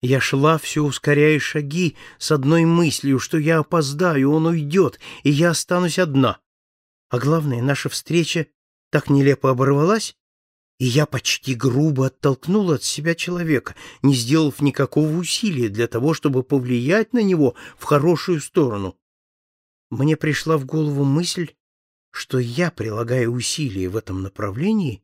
Я шла, все ускоряя шаги, с одной мыслью, что я опоздаю, он уйдет, и я останусь одна. А главное, наша встреча так нелепо оборвалась, и я почти грубо оттолкнула от себя человека, не сделав никакого усилия для того, чтобы повлиять на него в хорошую сторону. Мне пришла в голову мысль, что я, прилагая усилия в этом направлении,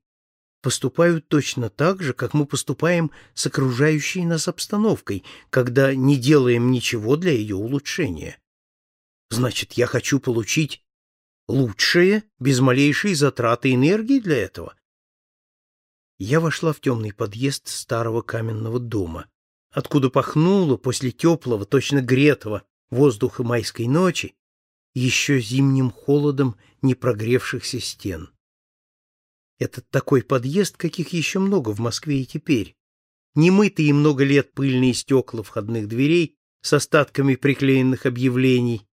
поступаю точно так же, как мы поступаем с окружающей нас обстановкой, когда не делаем ничего для ее улучшения. Значит, я хочу получить лучшее без малейшей затраты энергии для этого. Я вошла в темный подъезд старого каменного дома, откуда пахнуло после теплого, точно гретого воздуха майской ночи еще зимним холодом непрогревшихся стен. Это такой подъезд, каких еще много в Москве и теперь. Немытые много лет пыльные стекла входных дверей с остатками приклеенных объявлений,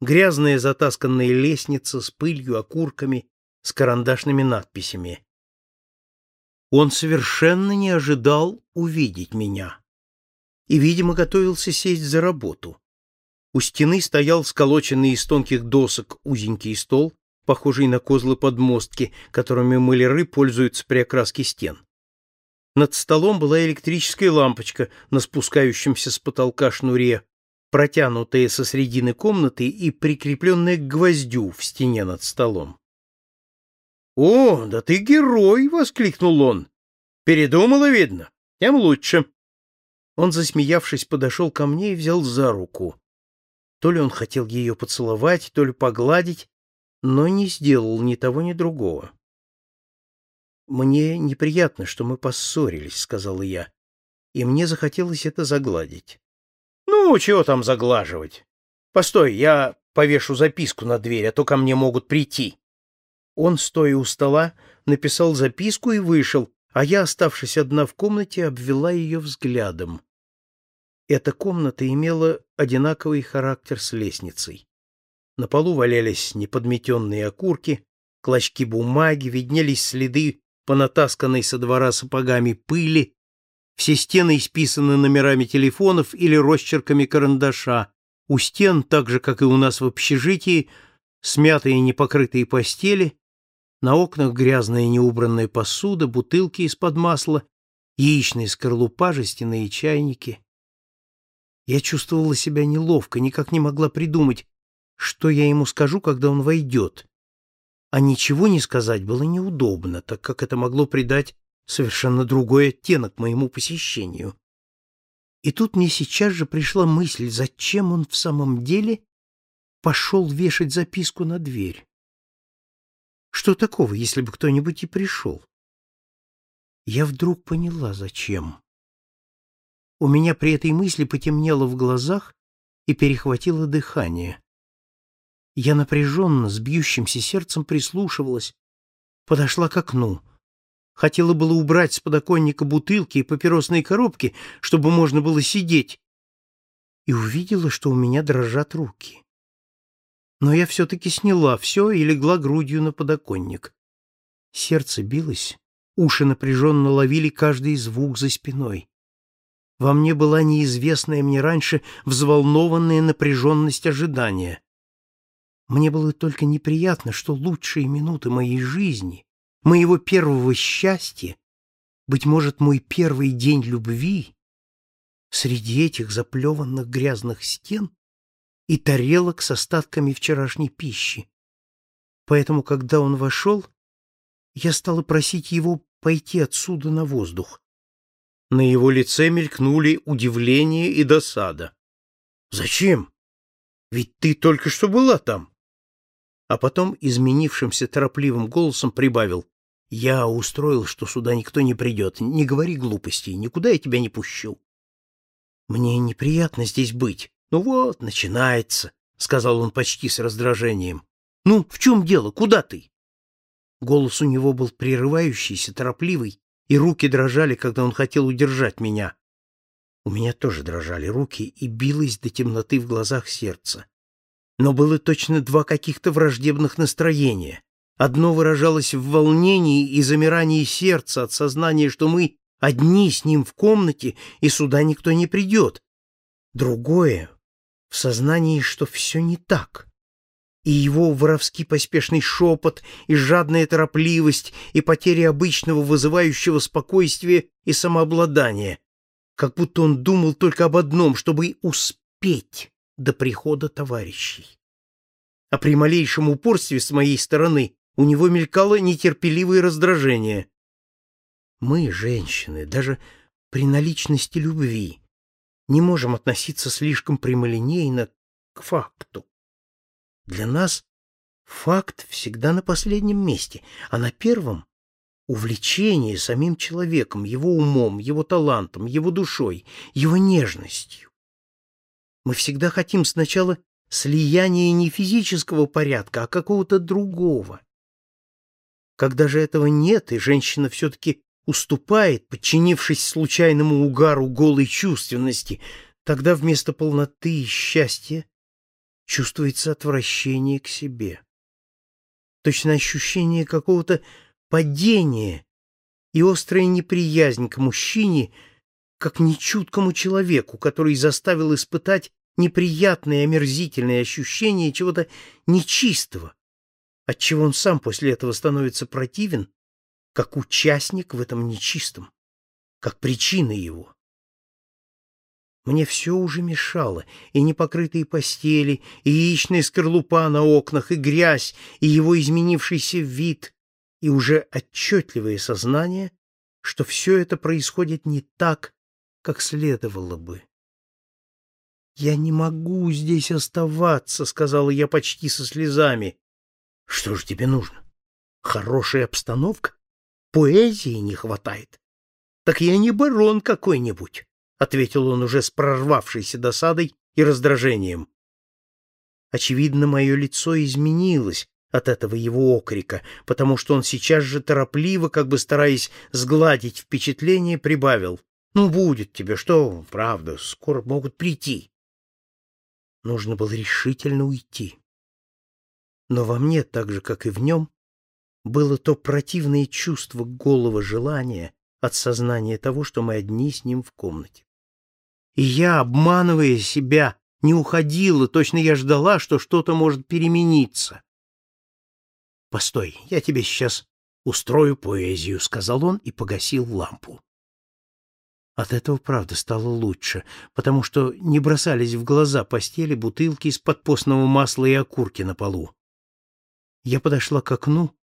грязная затасканная лестница с пылью, окурками, с карандашными надписями. Он совершенно не ожидал увидеть меня и, видимо, готовился сесть за работу. У стены стоял сколоченный из тонких досок узенький стол, похожий на козлы подмостки, которыми маляры пользуются при окраске стен. Над столом была электрическая лампочка на спускающемся с потолка шнуре, протянутая со средины комнаты и прикрепленная к гвоздю в стене над столом. «О, да ты герой!» — воскликнул он. «Передумала, видно? Тем лучше». Он, засмеявшись, подошел ко мне и взял за руку. То ли он хотел ее поцеловать, то ли погладить, но не сделал ни того, ни другого. «Мне неприятно, что мы поссорились», — сказала я, и мне захотелось это загладить. «Ну, чего там заглаживать? Постой, я повешу записку на дверь, а то ко мне могут прийти». Он, стоя у стола, написал записку и вышел, а я, оставшись одна в комнате, обвела ее взглядом. Эта комната имела одинаковый характер с лестницей. На полу валялись неподметенные окурки, клочки бумаги, виднелись следы понатасканной со двора сапогами пыли, все стены исписаны номерами телефонов или росчерками карандаша, у стен, так же, как и у нас в общежитии, смятые непокрытые постели, на окнах грязная неубранная посуда, бутылки из-под масла, яичные скорлупа, жестяные чайники. Я чувствовала себя неловко, никак не могла придумать, что я ему скажу, когда он войдет. А ничего не сказать было неудобно, так как это могло придать совершенно другой оттенок моему посещению. И тут мне сейчас же пришла мысль, зачем он в самом деле пошел вешать записку на дверь. Что такого, если бы кто-нибудь и пришел? Я вдруг поняла, зачем. У меня при этой мысли потемнело в глазах и перехватило дыхание. Я напряженно, с бьющимся сердцем прислушивалась, подошла к окну. Хотела было убрать с подоконника бутылки и папиросные коробки, чтобы можно было сидеть, и увидела, что у меня дрожат руки. Но я все-таки сняла все и легла грудью на подоконник. Сердце билось, уши напряженно ловили каждый звук за спиной. Во мне была неизвестная мне раньше взволнованная напряженность ожидания. Мне было только неприятно, что лучшие минуты моей жизни, моего первого счастья, быть может, мой первый день любви, среди этих заплеванных грязных стен и тарелок с остатками вчерашней пищи. Поэтому, когда он вошел, я стала просить его пойти отсюда на воздух. На его лице мелькнули удивление и досада. «Зачем? Ведь ты только что была там а потом изменившимся торопливым голосом прибавил «Я устроил, что сюда никто не придет. Не говори глупостей, никуда я тебя не пущу». «Мне неприятно здесь быть. Ну вот, начинается», — сказал он почти с раздражением. «Ну, в чем дело? Куда ты?» Голос у него был прерывающийся, торопливый, и руки дрожали, когда он хотел удержать меня. У меня тоже дрожали руки, и билось до темноты в глазах сердце. Но было точно два каких-то враждебных настроения. Одно выражалось в волнении и замирании сердца от сознания, что мы одни с ним в комнате, и сюда никто не придет. Другое — в сознании, что все не так. И его воровски поспешный шепот, и жадная торопливость, и потеря обычного вызывающего спокойствия и самообладания, как будто он думал только об одном, чтобы успеть до прихода товарищей. А при малейшем упорстве с моей стороны у него мелькало нетерпеливое раздражение. Мы, женщины, даже при наличности любви, не можем относиться слишком прямолинейно к факту. Для нас факт всегда на последнем месте, а на первом увлечение самим человеком, его умом, его талантом, его душой, его нежностью. Мы всегда хотим сначала слияния не физического порядка, а какого-то другого. Когда же этого нет, и женщина все-таки уступает, подчинившись случайному угару голой чувственности, тогда вместо полноты и счастья чувствуется отвращение к себе. Точно ощущение какого-то падение и острая неприязнь к мужчине, как нечуткому человеку, который заставил испытать неприятные омерзительные ощущения чего-то нечистого, отчего он сам после этого становится противен, как участник в этом нечистом, как причина его. Мне все уже мешало, и непокрытые постели, и яичная скорлупа на окнах, и грязь, и его изменившийся вид, и уже отчетливое сознание, что все это происходит не так, как следовало бы. «Я не могу здесь оставаться», — сказала я почти со слезами. «Что же тебе нужно? Хорошая обстановка? Поэзии не хватает. Так я не барон какой-нибудь», — ответил он уже с прорвавшейся досадой и раздражением. Очевидно, мое лицо изменилось, от этого его окрика, потому что он сейчас же торопливо, как бы стараясь сгладить впечатление, прибавил. «Ну, будет тебе, что, правда, скоро могут прийти». Нужно было решительно уйти. Но во мне, так же, как и в нем, было то противное чувство голого желания от сознания того, что мы одни с ним в комнате. И я, обманывая себя, не уходила, точно я ждала, что что-то может перемениться. «Постой, я тебе сейчас устрою поэзию», — сказал он и погасил лампу. От этого, правда, стало лучше, потому что не бросались в глаза постели бутылки из-под постного масла и окурки на полу. Я подошла к окну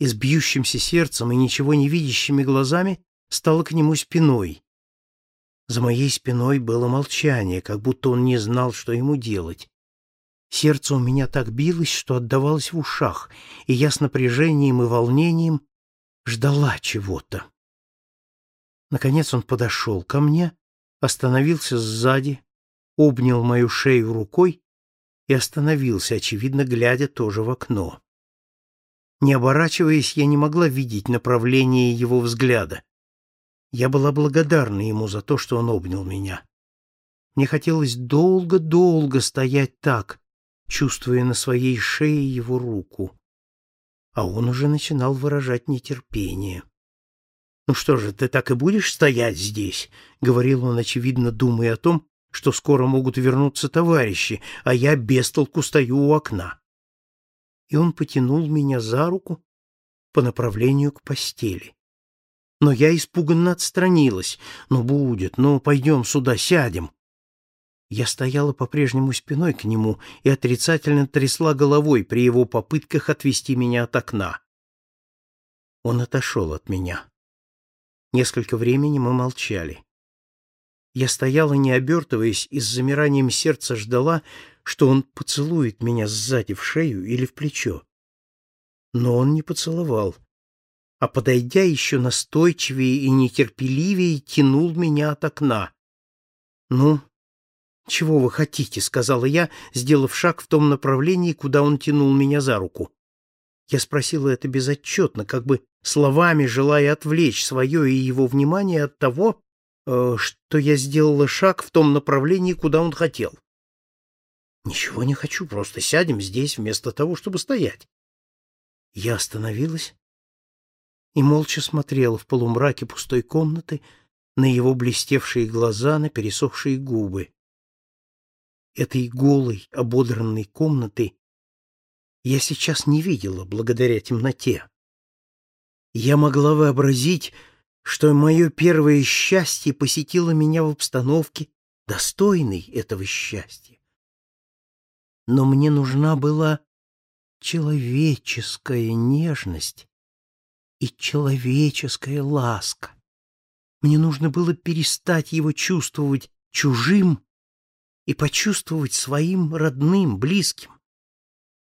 и с бьющимся сердцем и ничего не видящими глазами стала к нему спиной. За моей спиной было молчание, как будто он не знал, что ему делать. Сердце у меня так билось, что отдавалось в ушах, и я с напряжением и волнением ждала чего-то. Наконец он подошел ко мне, остановился сзади, обнял мою шею рукой и остановился, очевидно, глядя тоже в окно. Не оборачиваясь, я не могла видеть направление его взгляда. Я была благодарна ему за то, что он обнял меня. Мне хотелось долго-долго стоять так, чувствуя на своей шее его руку. А он уже начинал выражать нетерпение. «Ну что же, ты так и будешь стоять здесь?» — говорил он, очевидно, думая о том, что скоро могут вернуться товарищи, а я без толку стою у окна. И он потянул меня за руку по направлению к постели. Но я испуганно отстранилась. «Ну, будет, ну, пойдем сюда, сядем». Я стояла по-прежнему спиной к нему и отрицательно трясла головой при его попытках отвести меня от окна. Он отошел от меня. Несколько времени мы молчали. Я стояла, не обертываясь, и с замиранием сердца ждала, что он поцелует меня сзади в шею или в плечо. Но он не поцеловал, а, подойдя еще настойчивее и нетерпеливее, тянул меня от окна. «Ну, «Чего вы хотите?» — сказала я, сделав шаг в том направлении, куда он тянул меня за руку. Я спросила это безотчетно, как бы словами желая отвлечь свое и его внимание от того, э, что я сделала шаг в том направлении, куда он хотел. «Ничего не хочу, просто сядем здесь вместо того, чтобы стоять». Я остановилась и молча смотрела в полумраке пустой комнаты на его блестевшие глаза, на пересохшие губы. Этой голой, ободранной комнаты я сейчас не видела благодаря темноте. Я могла вообразить, что мое первое счастье посетило меня в обстановке, достойной этого счастья. Но мне нужна была человеческая нежность и человеческая ласка. Мне нужно было перестать его чувствовать чужим и почувствовать своим родным, близким.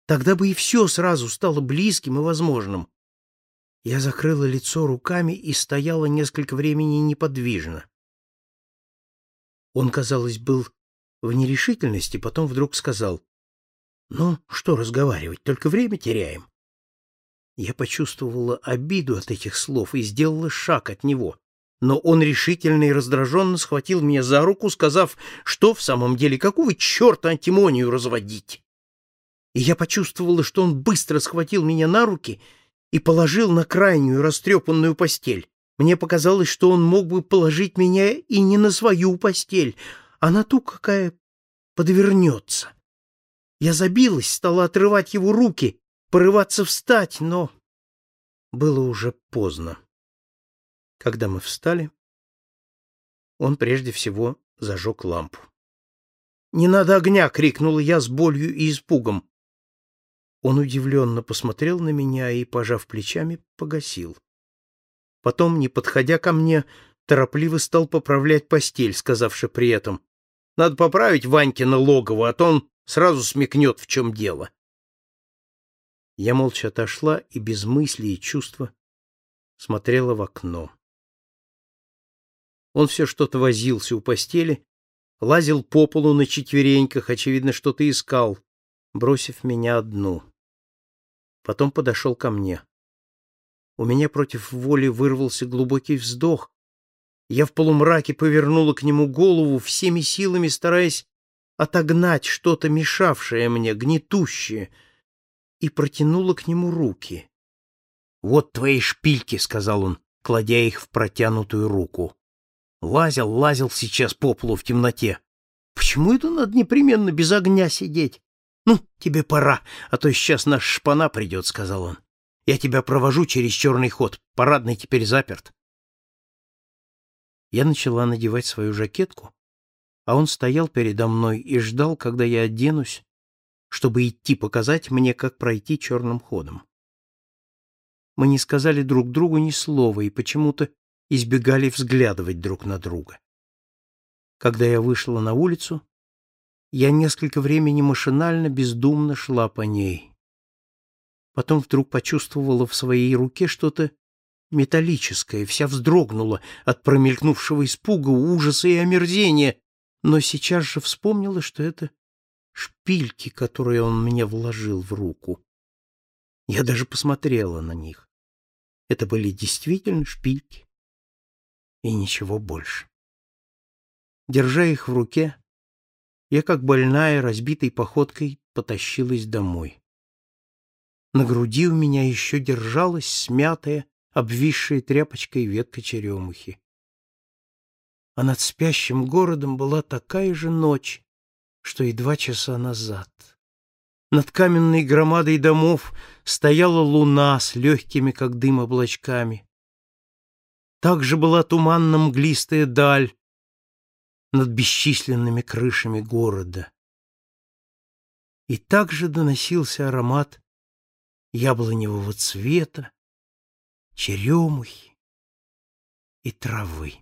Тогда бы и все сразу стало близким и возможным. Я закрыла лицо руками и стояла несколько времени неподвижно. Он, казалось, был в нерешительности, потом вдруг сказал, «Ну, что разговаривать, только время теряем». Я почувствовала обиду от этих слов и сделала шаг от него. Но он решительно и раздраженно схватил меня за руку, сказав, что в самом деле, какого черта антимонию разводить? И я почувствовала, что он быстро схватил меня на руки и положил на крайнюю растрепанную постель. Мне показалось, что он мог бы положить меня и не на свою постель, а на ту, какая подвернется. Я забилась, стала отрывать его руки, порываться встать, но было уже поздно. Когда мы встали, он прежде всего зажег лампу. «Не надо огня!» — крикнула я с болью и испугом. Он удивленно посмотрел на меня и, пожав плечами, погасил. Потом, не подходя ко мне, торопливо стал поправлять постель, сказавши при этом, «Надо поправить Ванькина логово, а то он сразу смекнет, в чем дело». Я молча отошла и без мысли и чувства смотрела в окно. Он все что-то возился у постели, лазил по полу на четвереньках, очевидно, что-то искал, бросив меня одну. Потом подошел ко мне. У меня против воли вырвался глубокий вздох. Я в полумраке повернула к нему голову, всеми силами стараясь отогнать что-то мешавшее мне, гнетущее, и протянула к нему руки. «Вот твои шпильки», — сказал он, кладя их в протянутую руку. Лазил, лазил сейчас по полу в темноте. Почему это надо непременно без огня сидеть? «Ну, тебе пора, а то сейчас наш шпана придет», — сказал он. «Я тебя провожу через черный ход. Парадный теперь заперт». Я начала надевать свою жакетку, а он стоял передо мной и ждал, когда я оденусь, чтобы идти показать мне, как пройти черным ходом. Мы не сказали друг другу ни слова и почему-то избегали взглядывать друг на друга. Когда я вышла на улицу, я несколько времени машинально, бездумно шла по ней. Потом вдруг почувствовала в своей руке что-то металлическое, вся вздрогнула от промелькнувшего испуга, ужаса и омерзения, но сейчас же вспомнила, что это шпильки, которые он мне вложил в руку. Я даже посмотрела на них. Это были действительно шпильки и ничего больше. Держа их в руке, я, как больная, разбитой походкой потащилась домой. На груди у меня еще держалась смятая, обвисшая тряпочкой ветка черемухи. А над спящим городом была такая же ночь, что и два часа назад. Над каменной громадой домов стояла луна с легкими, как дым, облачками. Также была туманно-мглистая даль, над бесчисленными крышами города. И также доносился аромат яблоневого цвета, черемухи и травы.